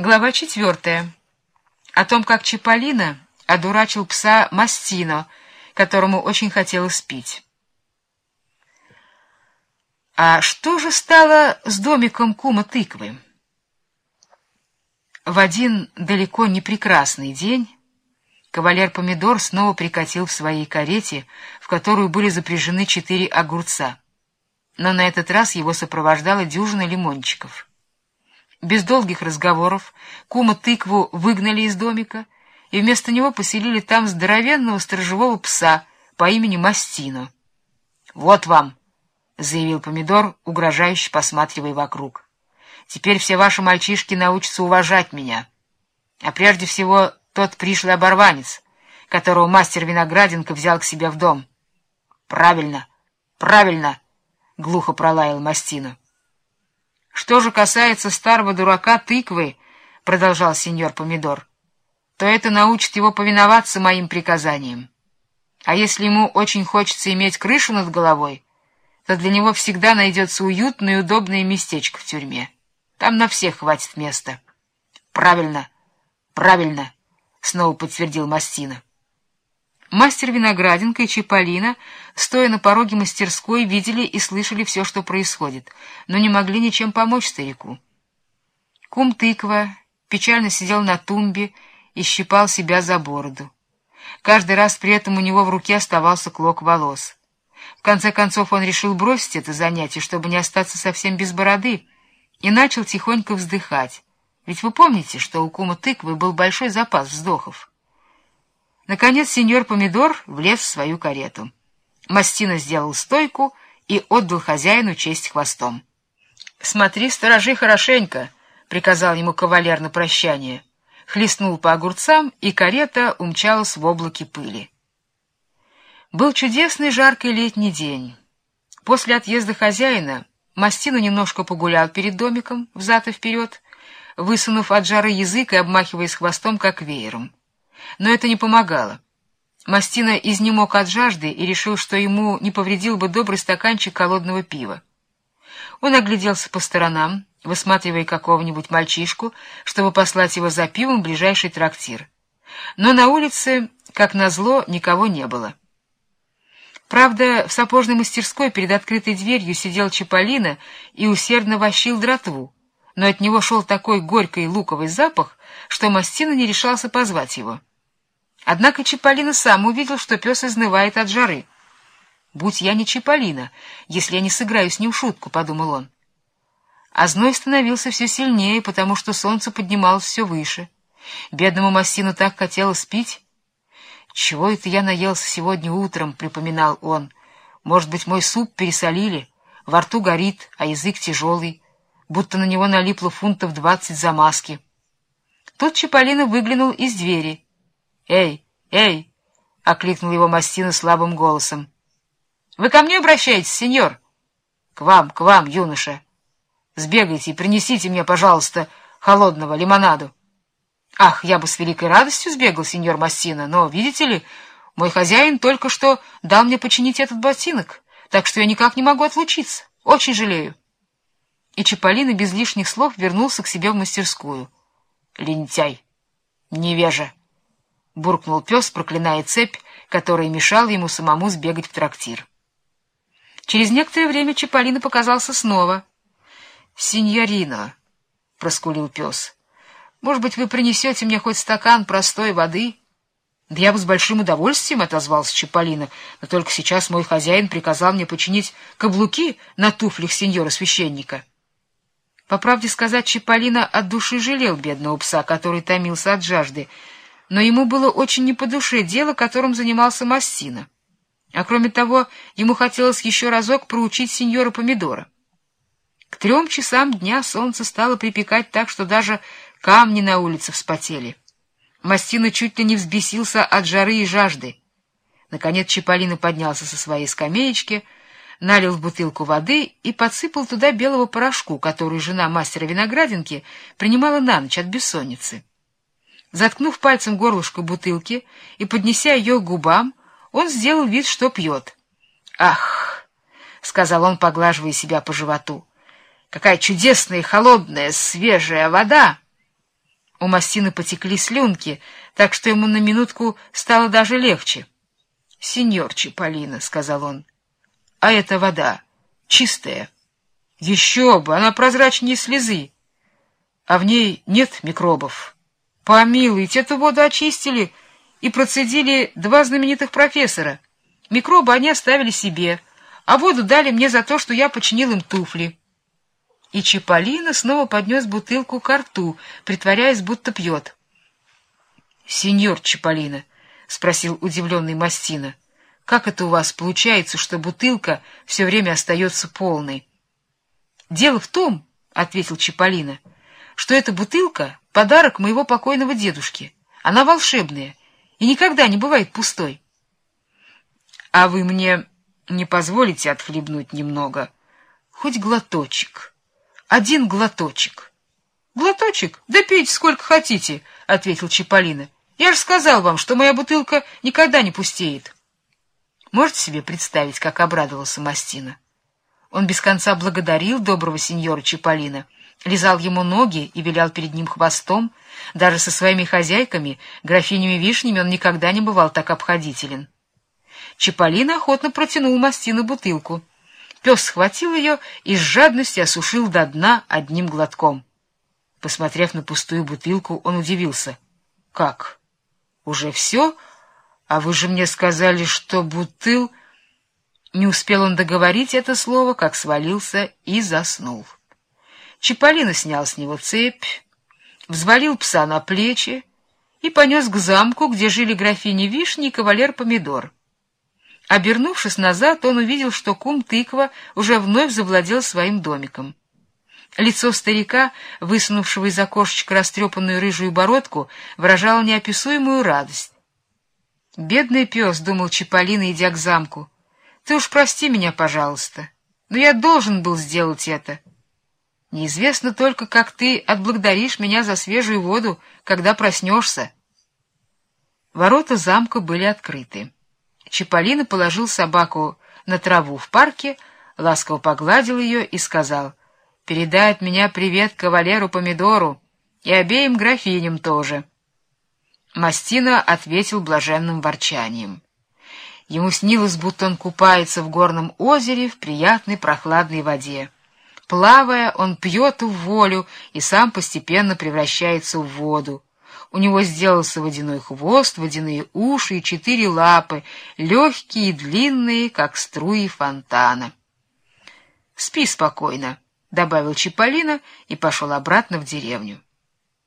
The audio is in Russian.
Глава четвертая. О том, как Чиполлино одурачил пса Мастино, которому очень хотелось пить. А что же стало с домиком кума тыквы? В один далеко не прекрасный день кавалер Помидор снова прикатил в своей карете, в которую были запряжены четыре огурца. Но на этот раз его сопровождала дюжина лимончиков. Без долгих разговоров кума тыкву выгнали из домика, и вместо него поселили там здоровенного сторожевого пса по имени Мастино. — Вот вам, — заявил Помидор, угрожающе посматривая вокруг. — Теперь все ваши мальчишки научатся уважать меня. А прежде всего тот пришлый оборванец, которого мастер Винограденко взял к себе в дом. — Правильно, правильно, — глухо пролаял Мастино. Что же касается старого дурака тыквы, — продолжал сеньор Помидор, — то это научит его повиноваться моим приказаниям. А если ему очень хочется иметь крышу над головой, то для него всегда найдется уютное и удобное местечко в тюрьме. Там на всех хватит места. — Правильно, правильно, — снова подтвердил Мастина. Мастер Винограденко и Чиполлино, стоя на пороге мастерской, видели и слышали все, что происходит, но не могли ничем помочь старику. Кум тыква печально сидел на тумбе и щипал себя за бороду. Каждый раз при этом у него в руке оставался клок волос. В конце концов он решил бросить это занятие, чтобы не остаться совсем без бороды, и начал тихонько вздыхать. Ведь вы помните, что у кума тыквы был большой запас вздохов. Наконец сеньор Помидор влез в свою карету. Мастина сделал стойку и отдал хозяину честь хвостом. — Смотри, сторожи хорошенько, — приказал ему кавалер на прощание. Хлестнул по огурцам, и карета умчалась в облаке пыли. Был чудесный жаркий летний день. После отъезда хозяина Мастина немножко погулял перед домиком, взад и вперед, высунув от жары язык и обмахиваясь хвостом, как веером но это не помогало. Мастина изнемог от жажды и решил, что ему не повредил бы добрый стаканчик холодного пива. Он огляделся по сторонам, высматривая какого-нибудь мальчишку, чтобы послать его за пивом в ближайший трактир. Но на улице, как назло, никого не было. Правда, в сапожной мастерской перед открытой дверью сидел Чиполлино и усердно вощил дратву, но от него шел такой горький луковый запах, что Мастина не решался позвать его. Однако Чиполлино сам увидел, что пес изнывает от жары. «Будь я не Чиполлино, если я не сыграю с ним шутку», — подумал он. А зной становился все сильнее, потому что солнце поднималось все выше. Бедному Массину так хотелось пить. «Чего это я наелся сегодня утром?» — припоминал он. «Может быть, мой суп пересолили, во рту горит, а язык тяжелый, будто на него налипло фунтов двадцать замазки». Тут Чиполлино выглянул из двери — «Эй, эй!» — окликнул его Мастина слабым голосом. «Вы ко мне обращаетесь, сеньор?» «К вам, к вам, юноша. Сбегайте и принесите мне, пожалуйста, холодного лимонаду». «Ах, я бы с великой радостью сбегал, сеньор Мастина, но, видите ли, мой хозяин только что дал мне починить этот ботинок, так что я никак не могу отлучиться. Очень жалею». И Чаполина без лишних слов вернулся к себе в мастерскую. «Лентяй! Невежа!» — буркнул пес, проклиная цепь, которая мешала ему самому сбегать в трактир. Через некоторое время Чаполина показался снова. — Синьорино, — проскулил пес, — может быть, вы принесете мне хоть стакан простой воды? — Да я бы с большим удовольствием отозвался Чаполина, но только сейчас мой хозяин приказал мне починить каблуки на туфлях сеньора-священника. По правде сказать, Чаполина от души жалел бедного пса, который томился от жажды, — но ему было очень не по душе дело, которым занимался Массина. А кроме того, ему хотелось еще разок проучить сеньора Помидора. К трем часам дня солнце стало припекать так, что даже камни на улице вспотели. Мастина чуть ли не взбесился от жары и жажды. Наконец Чиполлино поднялся со своей скамеечки, налил в бутылку воды и подсыпал туда белого порошку, который жена мастера виноградинки принимала на ночь от бессонницы. Заткнув пальцем горлышко бутылки и поднеся ее к губам, он сделал вид, что пьет. «Ах!» — сказал он, поглаживая себя по животу. «Какая чудесная, холодная, свежая вода!» У Мастины потекли слюнки, так что ему на минутку стало даже легче. — Сеньор Чиполлино, — сказал он, — а эта вода чистая. Еще бы, она прозрачнее слезы, а в ней нет микробов. Помилуйте, эту воду очистили и процедили два знаменитых профессора. Микробы они оставили себе, а воду дали мне за то, что я починил им туфли. И Чиполлино снова поднес бутылку к рту, притворяясь, будто пьет. — Сеньор Чиполлино, — спросил удивленный Мастина, — как это у вас получается, что бутылка все время остается полной? — Дело в том, — ответил Чиполлино, — что эта бутылка — подарок моего покойного дедушки. Она волшебная и никогда не бывает пустой. — А вы мне не позволите отхлебнуть немного? Хоть глоточек. Один глоточек. — Глоточек? Да пейте сколько хотите, — ответил Чиполлино. — Я же сказал вам, что моя бутылка никогда не пустеет. Можете себе представить, как обрадовался Мастина? Он без конца благодарил доброго сеньора Чиполлино, лизал ему ноги и вилял перед ним хвостом. Даже со своими хозяйками, графинями Вишнями, он никогда не бывал так обходителен. Чиполлино охотно протянул Мастину бутылку. Пес схватил ее и с жадностью осушил до дна одним глотком. Посмотрев на пустую бутылку, он удивился. — Как? Уже все? А вы же мне сказали, что бутыл... Не успел он договорить это слово, как свалился и заснул. Чиполлино снял с него цепь, взвалил пса на плечи и понес к замку, где жили графиня Вишни и кавалер Помидор. Обернувшись назад, он увидел, что кум тыква уже вновь завладел своим домиком. Лицо старика, высунувшего из окошечка растрепанную рыжую бородку, выражало неописуемую радость. «Бедный пес», — думал Чиполлино, идя к замку, — «ты уж прости меня, пожалуйста, но я должен был сделать это». Неизвестно только, как ты отблагодаришь меня за свежую воду, когда проснешься. Ворота замка были открыты. Чиполлино положил собаку на траву в парке, ласково погладил ее и сказал, «Передай от меня привет кавалеру Помидору и обеим графиням тоже». Мастина ответил блаженным ворчанием. Ему снилось, будто он купается в горном озере в приятной прохладной воде. Плавая, он пьет в волю и сам постепенно превращается в воду. У него сделался водяной хвост, водяные уши и четыре лапы, легкие и длинные, как струи фонтана. — Спи спокойно, — добавил Чиполлино и пошел обратно в деревню.